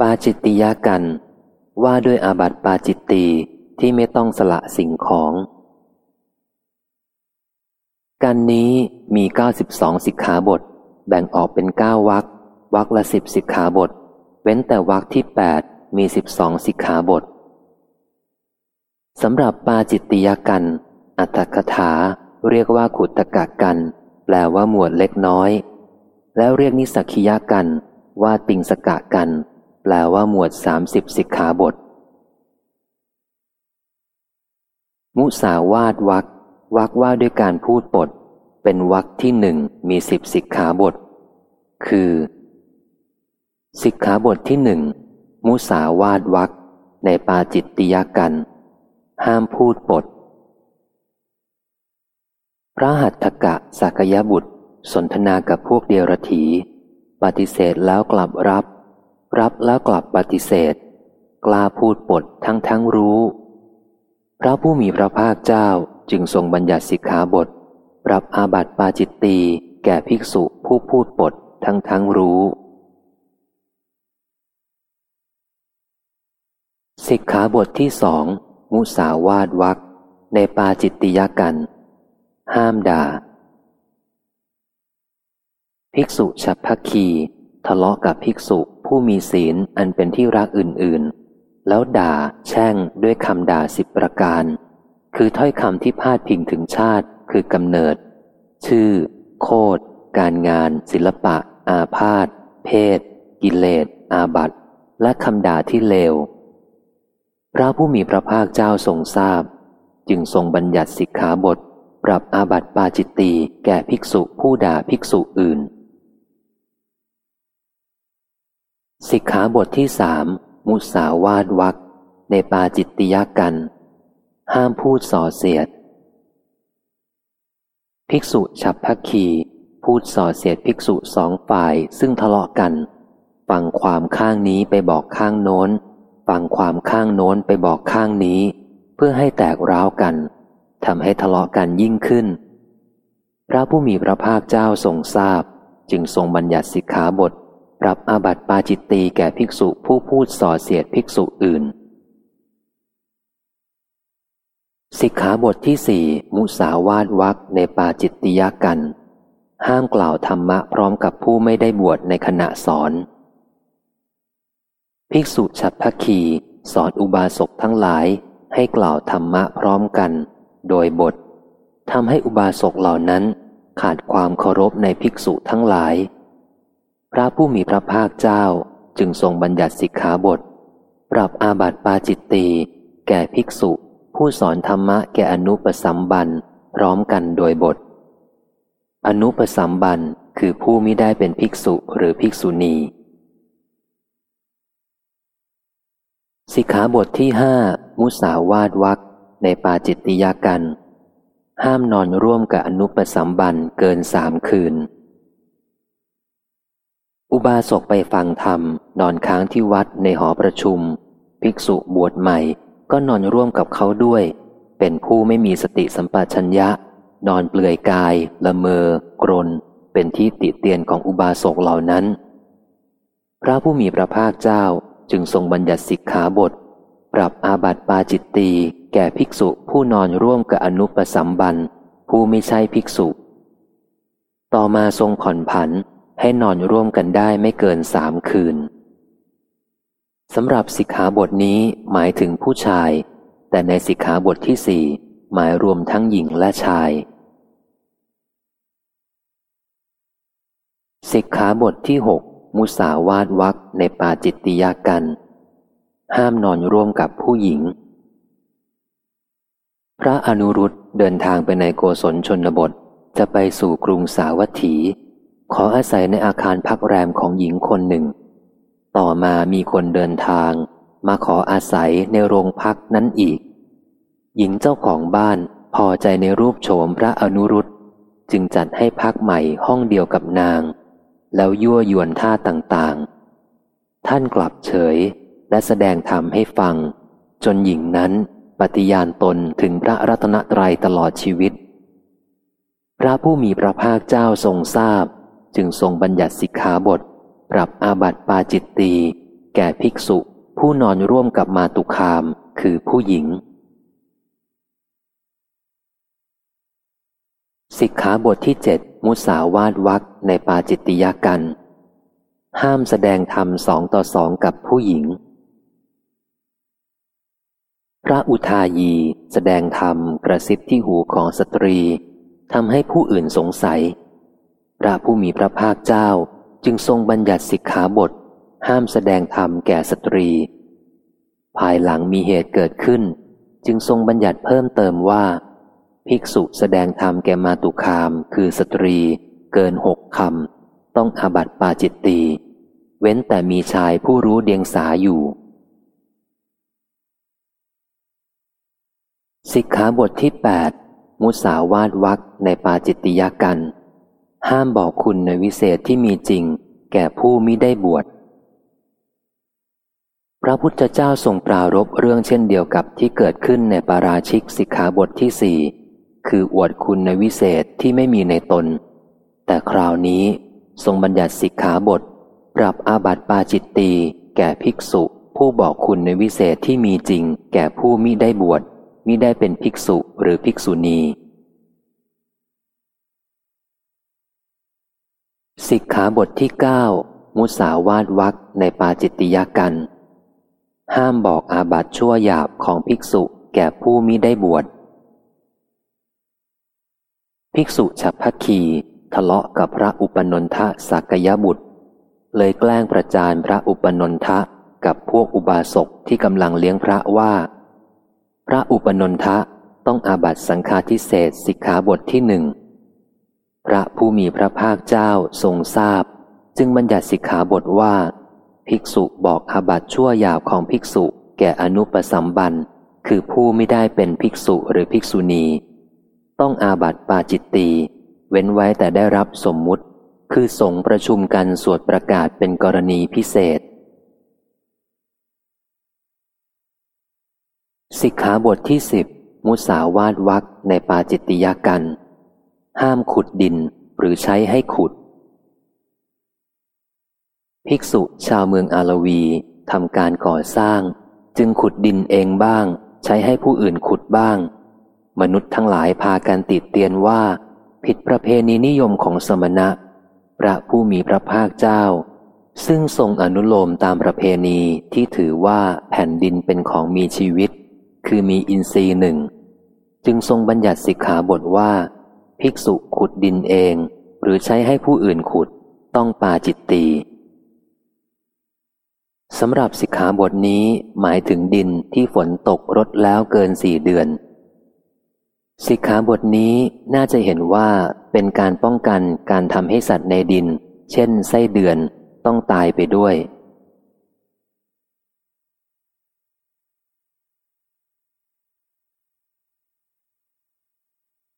ปาจิตติยากัน ว่าด้วยอาบัติปาจิตตีที่ไม่ต้องสละสิ่งของ กันนี้มี 92 สิกขาบท แบ่งออกเป็น 9วักวักละสิบสิกขาบท เว้นแต่วักที่ 8 มี 12 สิกขาบทสำหรับปาจิตติยกัน อัตถกถาเรียกว่าขุตกะกัน แปลว่าหมวดเล็กน้อย แล้วเรียกนิสักิยกันว่าติงสกะกัน แปลว่าหมวดสามสิบสิกขาบท มุสาวาดวักวักว่าด้วยการพูดบทเป็นวักที่หนึ่งมีสิบสิกขาบท คือ สิกขาบทที่หนึ่งมุสาวาดวักในปาจิตติยกัน ห้ามพูดบทพระหัตถกะสักยบุตร สนทนากับพวกเดียรถี ปฏิเสธแล้วกลับรับ รับแล้วกลับปฏิเสธ กล้าพูดบททั้งทั้งรู้ พระผู้มีพระภาคเจ้าจึงทรงบัญญัติสิกขาบท ปรับอาบัติปาจิตตีแก่ภิกษุผู้พูดบททั้งทั้งรู้สิกขาบทที่สองมุสาวาดวักในปาจิตติยกัน ห้ามด่า ภิกษุฉัพพคี ทะเลาะกับภิกษุผู้มีศีลอันเป็นที่รักอื่นๆ แล้วด่าแช่งด้วยคำด่าสิบประการ คือถ้อยคำที่พาดพิงถึงชาติ คือกำเนิด ชื่อ โคดการงาน ศิลปะ อาพาธเพศ กิเลส อาบัตและคำด่าที่เลว พระผู้มีพระภาคเจ้าทรงทราบ จึงทรงบัญญัติสิกขาบท ปรับอาบัติปาจิตตีแก่ภิกษุผู้ด่าภิกษุอื่น สิกขาบทที่สามมุสาวาดวักในปาจิตติยกัน ห้ามพูดส่อเสียด ภิกษุฉับพักคีพูดส่อเสียดภิกษุสองฝ่ายซึ่งทะเลาะกัน ฟังความข้างนี้ไปบอกข้างโน้น ฟังความข้างโน้นไปบอกข้างนี้ เพื่อให้แตกร้าวกันทำให้ทะเลาะกันยิ่งขึ้น พระผู้มีพระภาคเจ้าทรงทราบ จึงทรงบัญญัติสิกขาบท ปรับอาบัติปาจิตตีแก่ภิกษุผู้พูดส่อเสียดภิกษุอื่น สิกขาบทที่สี่มุสาวาดวักในปาจิตติยกัน ห้ามกล่าวธรรมะพร้อมกับผู้ไม่ได้บวชในขณะสอน ภิกษุฉัตรพคีสอนอุบาสกทั้งหลายให้กล่าวธรรมะพร้อมกัน โดยบททำให้อุบาสกเหล่านั้นขาดความเคารพในภิกษุทั้งหลาย พระผู้มีพระภาคเจ้าจึงทรงบัญญัติสิกขาบท ปรับอาบัติปาจิตตีแก่ภิกษุ ผู้สอนธรรมะแก่อนุปสัมบันพร้อมกันโดยบท อนุปสัมบันคือผู้ไม่ได้เป็นภิกษุหรือภิกษุณีสิกขาบทที่ห้ามุสาวาดวักในปาจิตติยากัน ห้ามนอนร่วมกับอนุปสัมบันเกินสามคืน อุบาสกไปฟังธรรม นอนค้างที่วัดในหอประชุม ภิกษุบวชใหม่ก็นอนร่วมกับเขาด้วย เป็นผู้ไม่มีสติสัมปชัญญะ นอนเปลือยกาย ละเมอ กรน เป็นที่ติเตียนของอุบาสกเหล่านั้น พระผู้มีพระภาคเจ้าจึงทรงบัญญัติสิกขาบท ปรับอาบัติปาจิตตีแก่ภิกษุผู้นอนร่วมกับอนุปสัมบันผู้ไม่ใช่ภิกษุ ต่อมาทรงผ่อนผัน ให้นอนร่วมกันได้ไม่เกินสามคืนสำหรับสิกขาบทนี้หมายถึงผู้ชาย แต่ในสิกขาบทที่สี่หมายรวมทั้งหญิงและชาย สิกขาบทที่หกมุสาวาดวักในปาจิตติยากัน ห้ามนอนร่วมกับผู้หญิง พระอนุรุตเดินทางไปในโกศลชนบทจะไปสู่กรุงสาวัตถี ขออาศัยในอาคารพักแรมของหญิงคนหนึ่ง ต่อมามีคนเดินทาง มาขออาศัยในโรงพักนั้นอีก หญิงเจ้าของบ้านพอใจในรูปโฉมพระอนุรุตจึงจัดให้พักใหม่ห้องเดียวกับนาง แล้วยั่วยวนท่าต่างๆ ท่านกลับเฉยและแสดงธรรมให้ฟัง จนหญิงนั้นปฏิญาณตนถึงพระรัตนตรัยตลอดชีวิต พระผู้มีพระภาคเจ้าทรงทราบ จึงทรงบัญญัติสิกขาบท ปรับอาบัติปาจิตตี แก่ภิกษุ ผู้นอนร่วมกับมาตุคาม คือผู้หญิง สิกขาบทที่เจ็ดมุสาวาทวักในปาจิตติยกัน ห้ามแสดงธรรมสองต่อสองกับผู้หญิง พระอุทายีแสดงธรรมกระซิบที่หูของสตรีทำให้ผู้อื่นสงสัย พระผู้มีพระภาคเจ้าจึงทรงบัญญัติสิกขาบท ห้ามแสดงธรรมแก่สตรี ภายหลังมีเหตุเกิดขึ้น จึงทรงบัญญัติเพิ่มเติมว่า ภิกษุแสดงธรรมแก่มาตุคามคือสตรีเกินหกคำต้องอาบัติปาจิตตีเว้นแต่มีชายผู้รู้เดียงสาอยู่ สิกขาบทที่แปดมุสาวาทวักในปาจิตติยากัน ห้ามบอกคุณในวิเศษที่มีจริง แก่ผู้มิได้บวช พระพุทธเจ้าทรงปรารบเรื่องเช่นเดียวกับที่เกิดขึ้นในปาราชิกสิกขาบทที่สี่คืออวดคุณในวิเศษที่ไม่มีในตน แต่คราวนี้ทรงบัญญัติสิกขาบท ปรับอาบัติปาจิตตีแก่ภิกษุผู้บอกคุณในวิเศษที่มีจริง แก่ผู้มิได้บวชมิได้เป็นภิกษุหรือภิกษุณี สิกขาบทที่เก้ามุสาวาทวักในปาจิตติยกัน ห้ามบอกอาบัตชั่วหยาบของภิกษุแก่ผู้มิได้บวช ภิกษุฉับพัคีทะเลาะกับพระอุปนนทะสักยบุตร เลยแกล้งประจานพระอุปนนทะกับพวกอุบาสกที่กำลังเลี้ยงพระว่า พระอุปนนทะต้องอาบัตสังฆาทิเศษสิกขาบทที่หนึ่ง ระผู้มีพระภาคเจ้าทรงทราบ จึงบัญญัติสิกขาบทว่า ภิกษุบอกอาบัตชั่วยาวของภิกษุแก่อนุปสัมบันคือผู้ไม่ได้เป็นภิกษุหรือภิกษุณี ต้องอาบัตปาจิตตีเว้นไว้แต่ได้รับสมมุติ คือสงประชุมกันสวดประกาศเป็นกรณีพิเศษ สิกขาบทที่สิบมุสาวาทวักในปาจิตติยกัน ห้ามขุดดินหรือใช้ให้ขุด ภิกษุชาวเมืองอาลวีทำการก่อสร้าง จึงขุดดินเองบ้าง ใช้ให้ผู้อื่นขุดบ้าง มนุษย์ทั้งหลายพากันติดเตียนว่า ผิดประเพณีนิยมของสมณะ พระผู้มีพระภาคเจ้า ซึ่งทรงอนุโลมตามประเพณีที่ถือว่าแผ่นดินเป็นของมีชีวิต คือมีอินทรีย์หนึ่ง จึงทรงบัญญัติสิกขาบทว่า ภิกษุขุดดินเอง หรือใช้ให้ผู้อื่นขุดต้องปาจิตตีสำหรับสิกขาบทนี้หมายถึงดินที่ฝนตกรดแล้วเกินสี่เดือน สิกขาบทนี้น่าจะเห็นว่าเป็นการป้องกันการทำให้สัตว์ในดิน เช่นไส้เดือนต้องตายไปด้วย